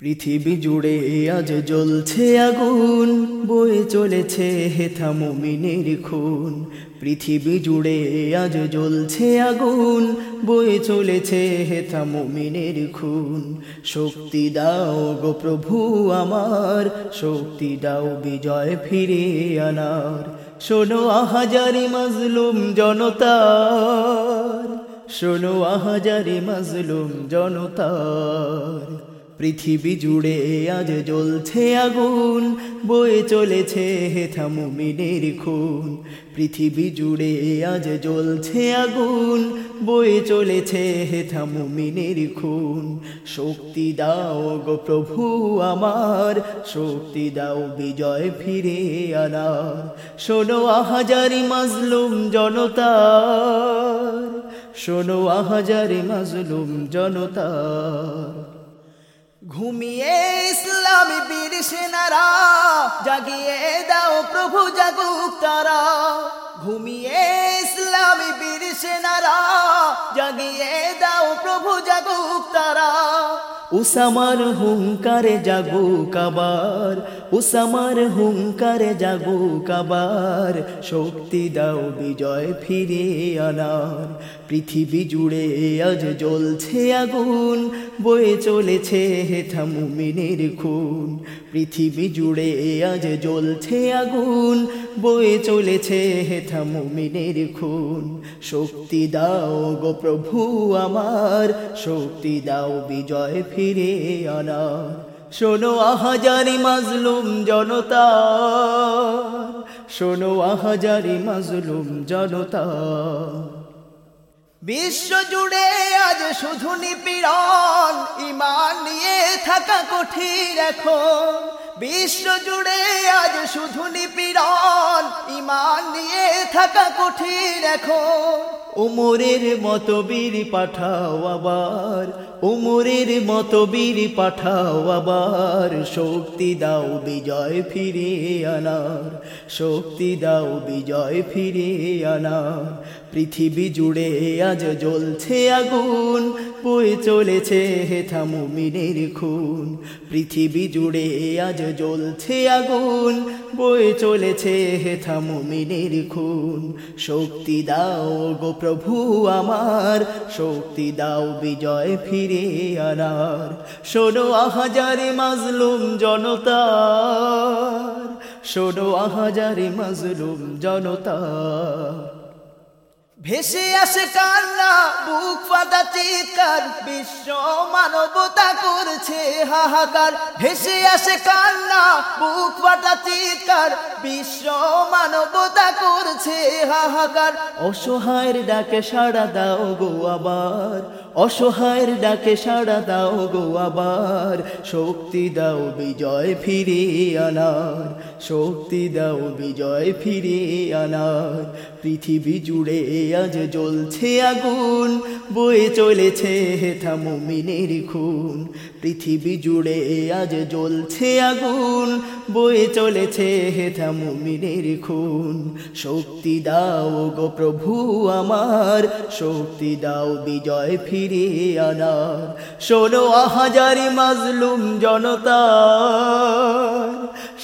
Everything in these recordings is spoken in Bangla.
পৃথিবী জুড়ে আজ জ্বলছে আগুন, বয়ে চলেছে হেথা মুমিনের খুন। পৃথিবী জুড়ে আজ জ্বলছে আগুন, বয়ে চলেছে হেথা মুমিনের খুন। শক্তি দাও গো প্রভু আমার, শক্তি দাও বিজয় ফিরে আনার। শোনো আহাজারি মাজলুম জনতার, শোনো আহাজারি মাজলুম জনতার। পৃথিবী জুড়ে আজ জ্বলছে আগুন, বয়ে চলেছে হেথা মুমিনের খুন। পৃথিবী জুড়ে আজ জ্বলছে আগুন, বয়ে চলেছে হেথা মুমিনের খুন। শক্তি দাও গো প্রভু আমার, শক্তি দাও বিজয় ফিরে আনার। শোনো আহাজারি মাজলুম জনতা শোনো আহাজারি মাজলুম জনতার। ঘুমিয়ে ইসলামী বীর সেনারা, জাগিয়ে দাও প্রভু জাগুক তারা। ঘুমিয়ে ইসলামী বীর সেনারা, জাগিয়ে দাও প্রভু জাগুক তারা। উসামার হুঙ্কারে জাগু কাবার, উসামার হুঙ্কারে জাগু কাবার। শক্তি দাও বিজয় ফিরে আনার, পৃথিবী জুড়ে আজ জ্বলছে আগুন, বয়ে চলেছে হেথা মুমিনের খুন। পৃথিবী জুড়ে আজ জ্বলছে আগুন, বয়ে চলেছে হেথা মুমিনের খুন। শক্তি দাও গো প্রভু আমার, শক্তি দাও বিজয় আনার। শোনো আহাজারি মাজলুম জনতা। শোনো আহাজারি মাজলুম জনতা। বিশ্ব জুড়ে আজ শুধু নিপীড়ন ইমান নিয়ে থাকা কঠিন এখন। বিশ্ব জুড়ে আজ শুধু নিপীড়ন ইমান নিয়ে থাকা কঠিন এখন। উমরের মতো বীর পাঠাও আবার, উমরের মতো বীর পাঠাও আবার। শক্তি দাও বিজয় ফিরে আনার, শক্তি দাও বিজয় ফিরে আনার। পৃথিবী জুড়ে আজ জ্বলছে আগুন, বয়ে চলেছে হেথা মুমিনের খুন। পৃথিবী জুড়ে আজ জ্বলছে আগুন বয়ে চলেছে হেথা মুমিনের খুন। শক্তি দাও গো প্রভু আমার, শক্তি দাও বিজয় ফিরে আনার। শোনো আহাজারে মাজলুম জনতা শোনো আহাজারে মাজলুম জনতার। ভেসে আসে কান্না, বুক ফাটা চিৎকার, বিশ্ব মানবতা করছে হাহাকার। ভেসে আসে কান্না, বুক ফাটা চিৎকার, বিশ্ব মানবতা করছে হাহাকার। অসহায়ের ডাকে সাড়া দাও গো আবার অসহায়ের ডাকে সাড়া দাও গো আবার। শক্তি দাও বিজয় ফিরিয়ে আনার। শক্তি দাও বিজয় ফিরিয়ে আনার। পৃথিবী জুড়ে আজ জ্বলছে আগুন, বয়ে চলেছে হেথা মুমিনের খুন। পৃথিবী জুড়ে আজ জ্বলছে আগুন, বয়ে চলেছে হেথা মুমিনের খুন। শক্তি দাও গো প্রভু আমার, শক্তি দাও বিজয় ফিরিয়ে আনার। ষোলো হাজারি মাজলুম জনতার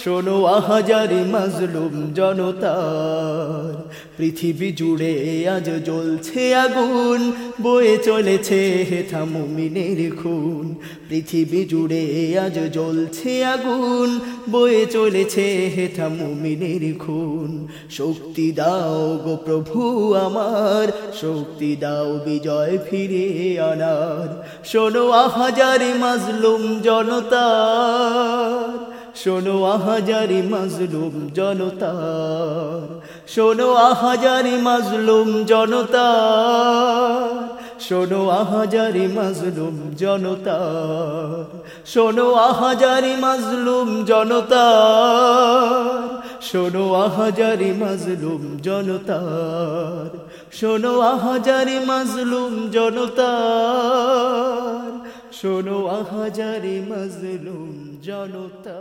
শোনো আহাজারি মাজলুম জনতার। পৃথিবী জুড়ে আজ জ্বলছে আগুন, বয়ে চলেছে হেথা মুমিনের খুন। পৃথিবী জুড়ে আজ জ্বলছে আগুন, বয়ে চলেছে হেথা মুমিনের খুন। শক্তি দাও গো প্রভু আমার, শক্তি দাও বিজয় ফিরে আনার। শোনো আহাজারি মাজলুম জনতার। শোনো আহাজারি মাজলুম জনতার শোনো আহাজারি মাজলুম জনতার শোনো আহাজারি মাজলুম জনতার শোনো আহাজারি মাজলুম জনতার শোনো আহাজারি মাজলুম জনতার শোনো আহাজারি মাজলুম জনতার শোনো আহাজারি মজলুম জনতা।